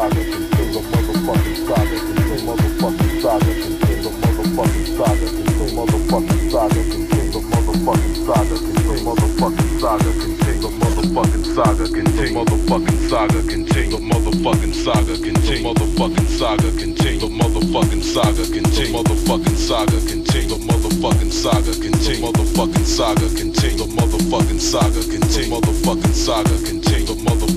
saga contains a motherfucking saga contains motherfucking saga contains a motherfucking saga contains motherfucking saga contains a motherfucking saga contains motherfucking saga contains a motherfucking saga contains motherfucking saga contains a motherfucking saga contains motherfucking saga contains a motherfucking saga contains motherfucking saga contains a motherfucking saga contains motherfucking saga contains a motherfucking saga contains motherfucking saga contains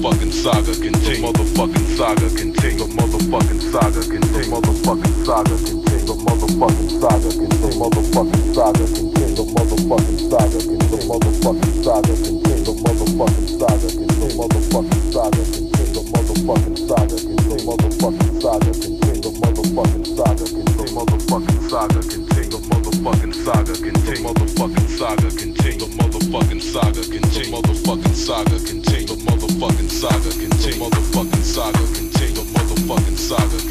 motherfucking saga, continue motherfucking saga, continue motherfucking saga, continue motherfucking saga, continue motherfucking saga, continue motherfucking saga, continue motherfucking saga, continue motherfucking saga, continue motherfucking saga, continue motherfucking saga, continue motherfucking saga, continue motherfucking saga, continue motherfucking saga, continue motherfucking saga, continue motherfucking saga, continue motherfucking saga, continue motherfucking saga, continue motherfucking saga, continue motherfucking saga, continue. Motherfucking saga, continue. Motherfucking saga,